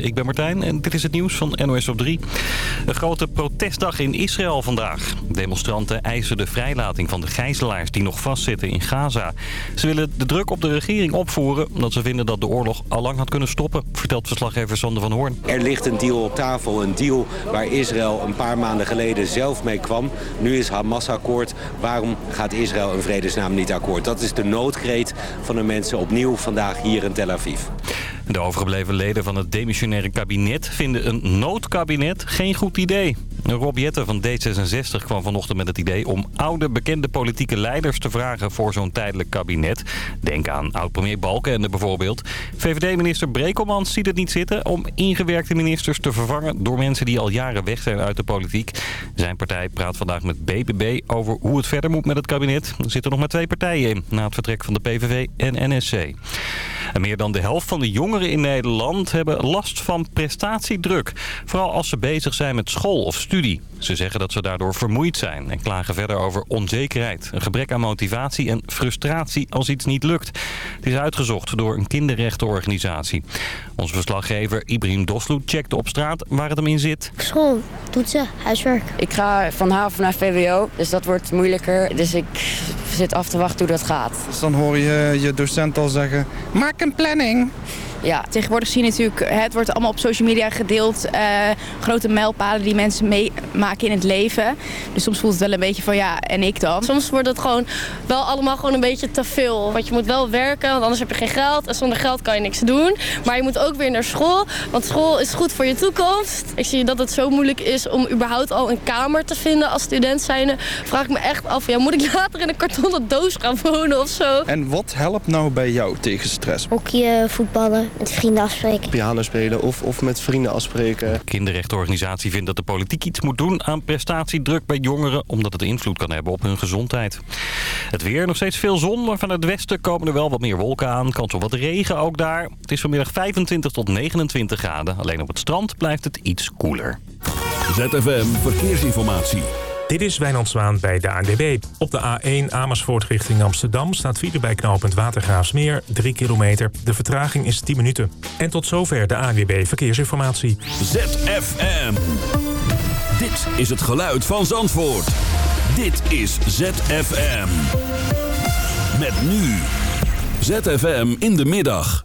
Ik ben Martijn en dit is het nieuws van NOS op 3. Een grote protestdag in Israël vandaag. Demonstranten eisen de vrijlating van de gijzelaars die nog vastzitten in Gaza. Ze willen de druk op de regering opvoeren... omdat ze vinden dat de oorlog al lang had kunnen stoppen... vertelt verslaggever Sander van Hoorn. Er ligt een deal op tafel, een deal waar Israël een paar maanden geleden zelf mee kwam. Nu is Hamas akkoord. Waarom gaat Israël in vredesnaam niet akkoord? Dat is de noodkreet van de mensen opnieuw vandaag hier in Tel Aviv. De overgebleven leden van het demissionaire kabinet vinden een noodkabinet geen goed idee. Rob Jetten van D66 kwam vanochtend met het idee om oude bekende politieke leiders te vragen voor zo'n tijdelijk kabinet. Denk aan oud-premier Balkenende bijvoorbeeld. VVD-minister Brekelmans ziet het niet zitten om ingewerkte ministers te vervangen door mensen die al jaren weg zijn uit de politiek. Zijn partij praat vandaag met BBB over hoe het verder moet met het kabinet. Er zitten nog maar twee partijen in na het vertrek van de PVV en NSC. En meer dan de helft van de jongeren in Nederland hebben last van prestatiedruk. Vooral als ze bezig zijn met school of studie. Ze zeggen dat ze daardoor vermoeid zijn en klagen verder over onzekerheid. Een gebrek aan motivatie en frustratie als iets niet lukt. Het is uitgezocht door een kinderrechtenorganisatie. Onze verslaggever Ibrahim Doslu checkte op straat waar het hem in zit. School, toetsen, huiswerk. Ik ga van HAVO naar VWO, dus dat wordt moeilijker. Dus ik zit af te wachten hoe dat gaat. Dus dan hoor je je docent al zeggen, maak een planning. Ja, Tegenwoordig zie je natuurlijk, het wordt allemaal op social media gedeeld. eh, grote mijlpalen die mensen meemaken in het leven. Dus soms voelt het wel een beetje van ja, en ik dan? Soms wordt het gewoon wel allemaal gewoon een beetje te veel. Want je moet wel werken, want anders heb je geen geld. En zonder geld kan je niks doen. Maar je moet ook weer naar school, want school is goed voor je toekomst. Ik zie dat het zo moeilijk is om überhaupt al een kamer te vinden als student zijnde. Vraag ik me echt af, ja, moet ik later in een kartonnen doos gaan wonen of zo? En wat helpt nou bij jou tegen stress? Hockeyen, voetballen, met vrienden afspreken. piano spelen of, of met vrienden afspreken. De kinderrechtenorganisatie vindt dat de politiek iets moet doen aan prestatiedruk bij jongeren... omdat het invloed kan hebben op hun gezondheid. Het weer, nog steeds veel zon, maar van het westen komen er wel wat meer wolken aan. Kans op wat regen ook daar. Het is vanmiddag 25 tot 29 graden. Alleen op het strand blijft het iets koeler. ZFM Verkeersinformatie. Dit is Wijnand Zwaan bij de ANWB. Op de A1 Amersfoort richting Amsterdam staat file bij knooppunt Watergraafsmeer 3 kilometer. De vertraging is 10 minuten. En tot zover de ANWB Verkeersinformatie. ZFM. Dit is het geluid van Zandvoort. Dit is ZFM. Met nu. ZFM in de middag.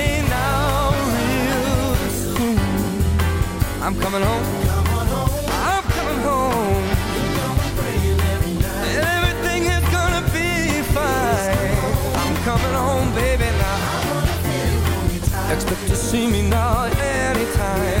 I'm coming home. I'm coming home. And everything is gonna be fine. I'm coming home, baby, now. Expect to see me now anytime.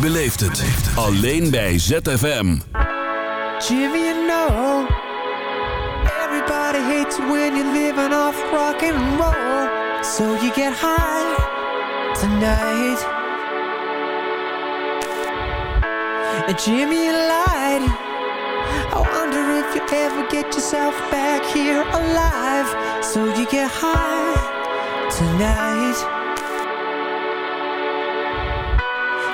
beleeft het. Alleen bij ZFM. Jimmy, you know Everybody hates when you're living off rock and roll. So you get high tonight. And Jimmy, lied. I wonder if you ever get yourself back here alive. So you get high tonight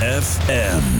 FM.